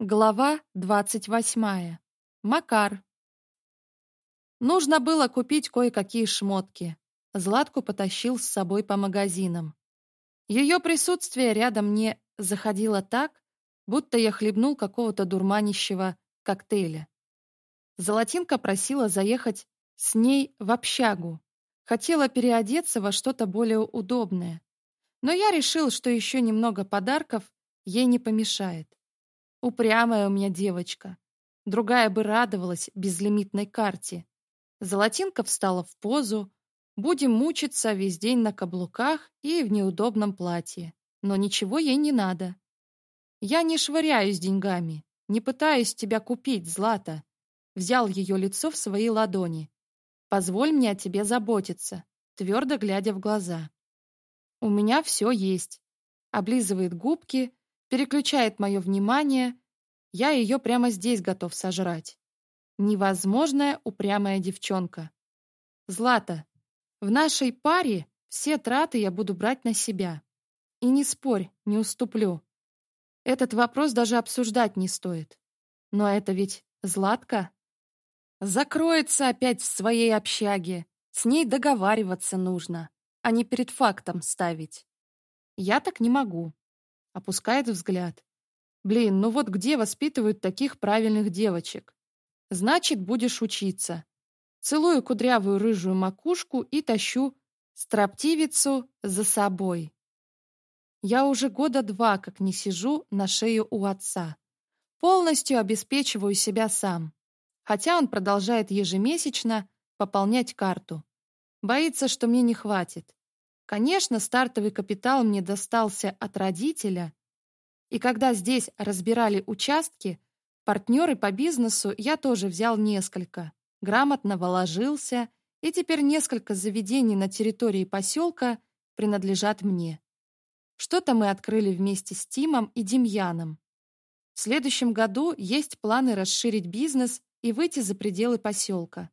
Глава 28. Макар. Нужно было купить кое-какие шмотки. Златку потащил с собой по магазинам. Ее присутствие рядом мне заходило так, будто я хлебнул какого-то дурманящего коктейля. Золотинка просила заехать с ней в общагу. Хотела переодеться во что-то более удобное. Но я решил, что еще немного подарков ей не помешает. Упрямая у меня девочка. Другая бы радовалась безлимитной карте. Золотинка встала в позу. Будем мучиться весь день на каблуках и в неудобном платье. Но ничего ей не надо. Я не швыряюсь деньгами. Не пытаюсь тебя купить, Злата. Взял ее лицо в свои ладони. Позволь мне о тебе заботиться, твердо глядя в глаза. У меня все есть. Облизывает губки, переключает мое внимание, я ее прямо здесь готов сожрать. Невозможная упрямая девчонка. Злата, в нашей паре все траты я буду брать на себя. И не спорь, не уступлю. Этот вопрос даже обсуждать не стоит. Но это ведь Златка. Закроется опять в своей общаге. С ней договариваться нужно, а не перед фактом ставить. Я так не могу опускает взгляд. Блин, ну вот где воспитывают таких правильных девочек? Значит, будешь учиться. Целую кудрявую рыжую макушку и тащу строптивицу за собой. Я уже года два как не сижу на шею у отца. Полностью обеспечиваю себя сам. Хотя он продолжает ежемесячно пополнять карту. Боится, что мне не хватит. Конечно, стартовый капитал мне достался от родителя. И когда здесь разбирали участки, партнеры по бизнесу я тоже взял несколько, грамотно вложился, и теперь несколько заведений на территории поселка принадлежат мне. Что-то мы открыли вместе с Тимом и Демьяном. В следующем году есть планы расширить бизнес и выйти за пределы поселка.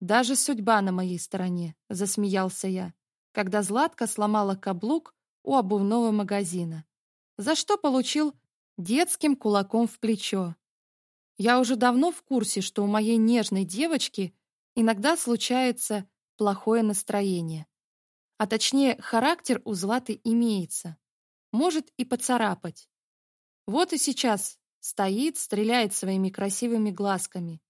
«Даже судьба на моей стороне», — засмеялся я когда Златка сломала каблук у обувного магазина, за что получил детским кулаком в плечо. Я уже давно в курсе, что у моей нежной девочки иногда случается плохое настроение. А точнее, характер у Златы имеется. Может и поцарапать. Вот и сейчас стоит, стреляет своими красивыми глазками.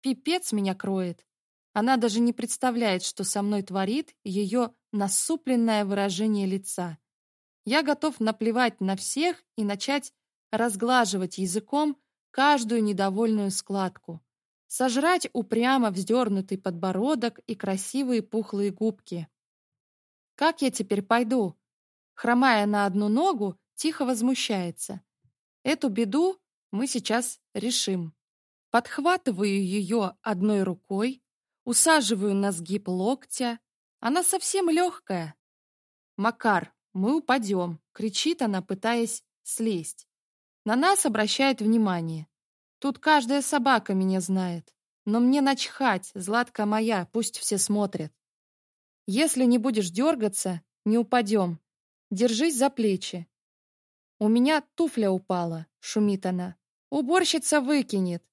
Пипец меня кроет. Она даже не представляет, что со мной творит ее насупленное выражение лица. Я готов наплевать на всех и начать разглаживать языком каждую недовольную складку, сожрать упрямо вздернутый подбородок и красивые пухлые губки. «Как я теперь пойду?» Хромая на одну ногу, тихо возмущается. «Эту беду мы сейчас решим». Подхватываю ее одной рукой, Усаживаю на сгиб локтя. Она совсем легкая. «Макар, мы упадем!» — кричит она, пытаясь слезть. На нас обращает внимание. Тут каждая собака меня знает. Но мне начхать, Златка моя, пусть все смотрят. Если не будешь дергаться, не упадем. Держись за плечи. У меня туфля упала, шумит она. Уборщица выкинет.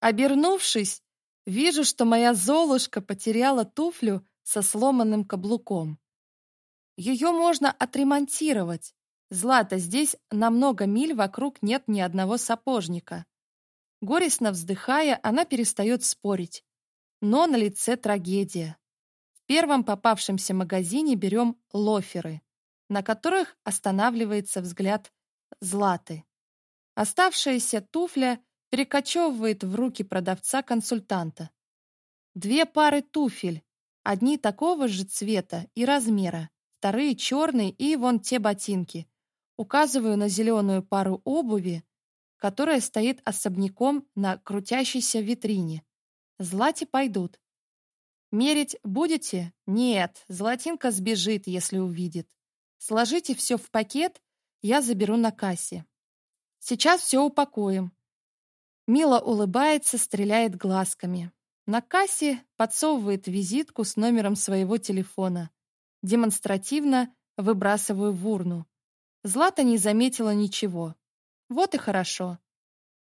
Обернувшись, Вижу, что моя Золушка потеряла туфлю со сломанным каблуком. Ее можно отремонтировать. Злата, здесь на много миль вокруг нет ни одного сапожника. Горестно вздыхая, она перестает спорить. Но на лице трагедия. В первом попавшемся магазине берем лоферы, на которых останавливается взгляд Златы. Оставшаяся туфля перекочевывает в руки продавца-консультанта. Две пары туфель, одни такого же цвета и размера, вторые черные и вон те ботинки. Указываю на зеленую пару обуви, которая стоит особняком на крутящейся витрине. Злати пойдут. Мерить будете? Нет, золотинка сбежит, если увидит. Сложите все в пакет, я заберу на кассе. Сейчас все упакуем. Мила улыбается, стреляет глазками. На кассе подсовывает визитку с номером своего телефона. Демонстративно выбрасываю в урну. Злата не заметила ничего. Вот и хорошо.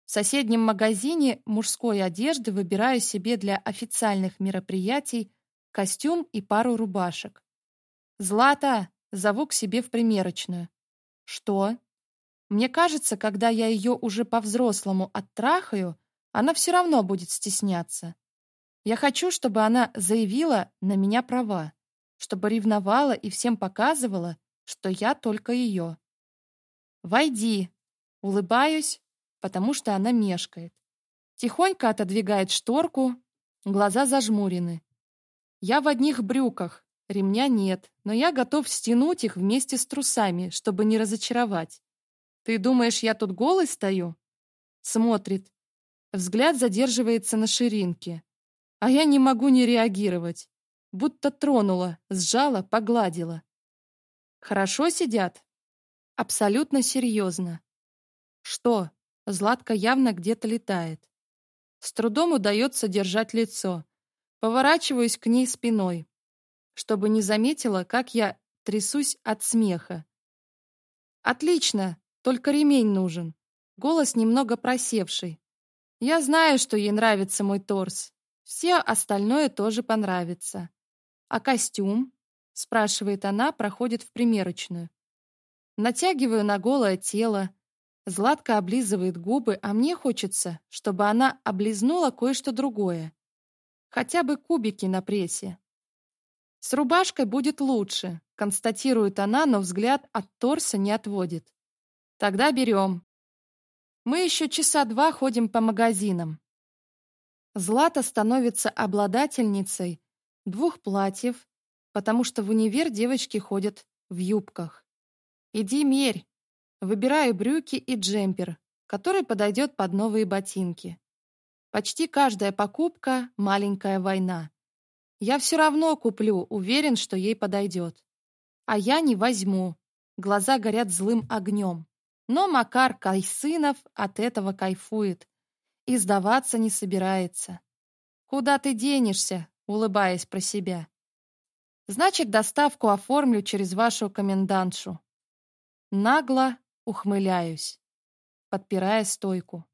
В соседнем магазине мужской одежды выбираю себе для официальных мероприятий костюм и пару рубашек. «Злата!» — зову к себе в примерочную. «Что?» Мне кажется, когда я ее уже по-взрослому оттрахаю, она все равно будет стесняться. Я хочу, чтобы она заявила на меня права, чтобы ревновала и всем показывала, что я только ее. «Войди!» Улыбаюсь, потому что она мешкает. Тихонько отодвигает шторку, глаза зажмурены. Я в одних брюках, ремня нет, но я готов стянуть их вместе с трусами, чтобы не разочаровать. Ты думаешь, я тут голый стою? Смотрит. Взгляд задерживается на ширинке. А я не могу не реагировать. Будто тронула, сжала, погладила. Хорошо сидят? Абсолютно серьезно. Что? Златка явно где-то летает. С трудом удается держать лицо. Поворачиваюсь к ней спиной, чтобы не заметила, как я трясусь от смеха. «Отлично!» Только ремень нужен. Голос немного просевший. Я знаю, что ей нравится мой торс. Все остальное тоже понравится. А костюм? Спрашивает она, проходит в примерочную. Натягиваю на голое тело. Златка облизывает губы, а мне хочется, чтобы она облизнула кое-что другое. Хотя бы кубики на прессе. С рубашкой будет лучше, констатирует она, но взгляд от торса не отводит. Тогда берем. Мы еще часа два ходим по магазинам. Злата становится обладательницей двух платьев, потому что в универ девочки ходят в юбках. Иди мерь. Выбираю брюки и джемпер, который подойдет под новые ботинки. Почти каждая покупка — маленькая война. Я все равно куплю, уверен, что ей подойдет. А я не возьму. Глаза горят злым огнем. Но Макар Кайсынов от этого кайфует и сдаваться не собирается. «Куда ты денешься?» — улыбаясь про себя. «Значит, доставку оформлю через вашу комендантшу». Нагло ухмыляюсь, подпирая стойку.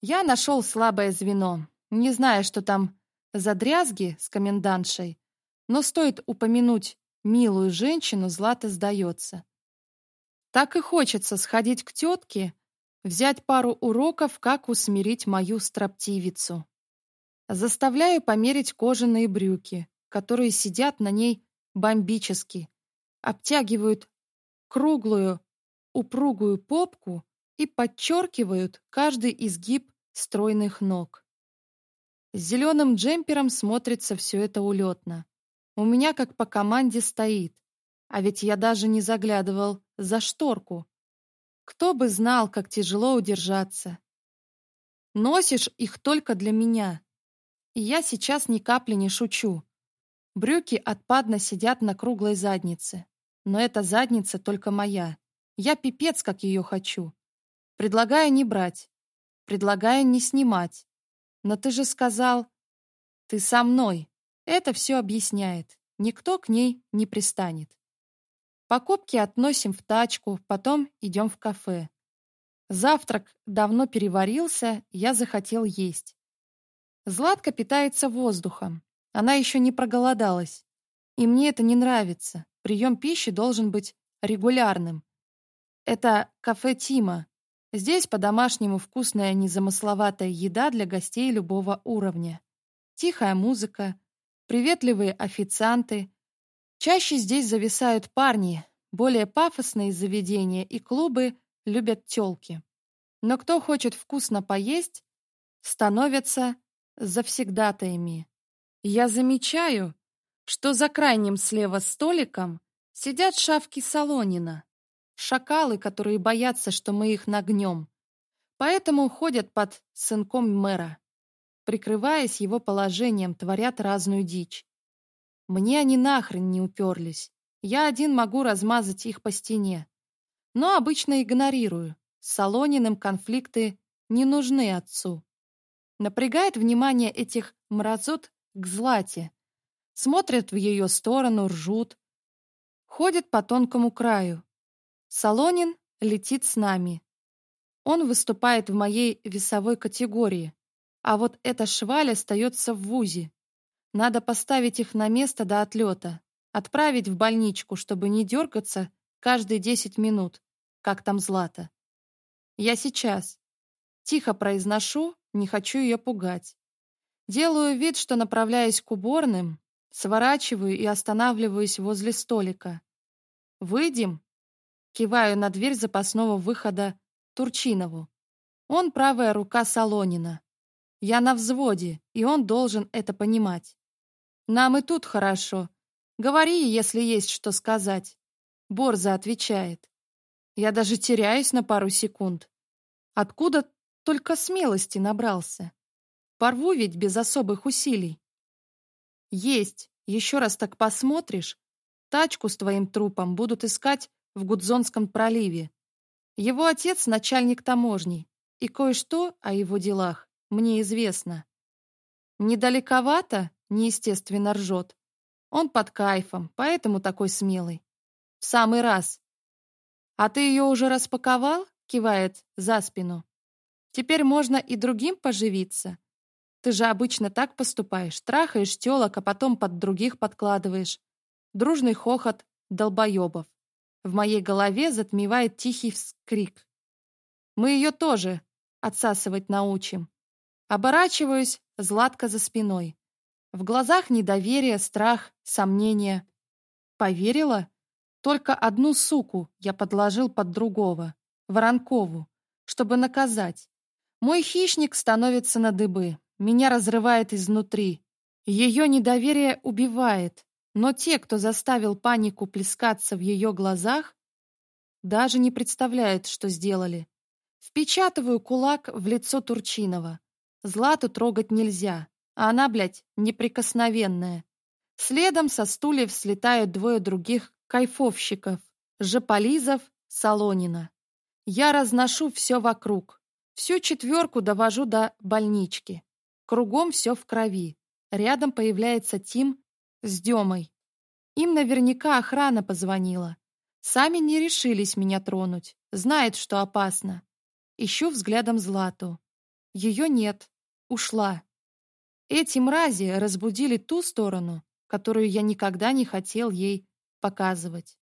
Я нашел слабое звено, не зная, что там за дрязги с комендантшей, но стоит упомянуть милую женщину, Злата сдается. Так и хочется сходить к тетке, взять пару уроков, как усмирить мою строптивицу. Заставляю померить кожаные брюки, которые сидят на ней бомбически, обтягивают круглую, упругую попку и подчеркивают каждый изгиб стройных ног. С зеленым джемпером смотрится все это улетно. У меня как по команде стоит. А ведь я даже не заглядывал за шторку. Кто бы знал, как тяжело удержаться. Носишь их только для меня. И я сейчас ни капли не шучу. Брюки отпадно сидят на круглой заднице. Но эта задница только моя. Я пипец, как ее хочу. Предлагаю не брать. Предлагаю не снимать. Но ты же сказал... Ты со мной. Это все объясняет. Никто к ней не пристанет. Покупки относим в тачку, потом идем в кафе. Завтрак давно переварился, я захотел есть. Златка питается воздухом. Она еще не проголодалась. И мне это не нравится. Прием пищи должен быть регулярным. Это кафе Тима. Здесь по-домашнему вкусная незамысловатая еда для гостей любого уровня. Тихая музыка, приветливые официанты, Чаще здесь зависают парни, более пафосные заведения и клубы любят тёлки. Но кто хочет вкусно поесть, становится завсегдатаями. Я замечаю, что за крайним слева столиком сидят шавки Солонина, шакалы, которые боятся, что мы их нагнем, поэтому ходят под сынком мэра, прикрываясь его положением, творят разную дичь. Мне они нахрен не уперлись. Я один могу размазать их по стене. Но обычно игнорирую. С Солониным конфликты не нужны отцу. Напрягает внимание этих мразот к Злате. Смотрят в ее сторону, ржут. Ходят по тонкому краю. Солонин летит с нами. Он выступает в моей весовой категории. А вот эта шваль остается в ВУЗе. Надо поставить их на место до отлета, отправить в больничку, чтобы не дергаться каждые десять минут, как там Злата. Я сейчас. Тихо произношу, не хочу ее пугать. Делаю вид, что направляюсь к уборным, сворачиваю и останавливаюсь возле столика. «Выйдем?» Киваю на дверь запасного выхода Турчинову. Он правая рука Солонина. Я на взводе, и он должен это понимать. Нам и тут хорошо. Говори, если есть что сказать. Борза отвечает. Я даже теряюсь на пару секунд. Откуда только смелости набрался? Порву ведь без особых усилий. Есть. Еще раз так посмотришь, тачку с твоим трупом будут искать в Гудзонском проливе. Его отец — начальник таможни, и кое-что о его делах мне известно. Недалековато неестественно ржет. Он под кайфом, поэтому такой смелый. В самый раз. «А ты ее уже распаковал?» — кивает за спину. «Теперь можно и другим поживиться. Ты же обычно так поступаешь, трахаешь телок, а потом под других подкладываешь. Дружный хохот долбоебов. В моей голове затмевает тихий вскрик. Мы ее тоже отсасывать научим. Оборачиваюсь, Златка за спиной. В глазах недоверие, страх, сомнение. Поверила? Только одну суку я подложил под другого, Воронкову, чтобы наказать. Мой хищник становится на дыбы, меня разрывает изнутри. Ее недоверие убивает, но те, кто заставил панику плескаться в ее глазах, даже не представляют, что сделали. Впечатываю кулак в лицо Турчинова. Злату трогать нельзя. А Она, блядь, неприкосновенная. Следом со стульев слетают двое других кайфовщиков – Жополизов, Солонина. Я разношу все вокруг. Всю четверку довожу до больнички. Кругом все в крови. Рядом появляется Тим с Демой. Им наверняка охрана позвонила. Сами не решились меня тронуть. Знает, что опасно. Ищу взглядом Злату. Ее нет. Ушла. Этим мрази разбудили ту сторону, которую я никогда не хотел ей показывать.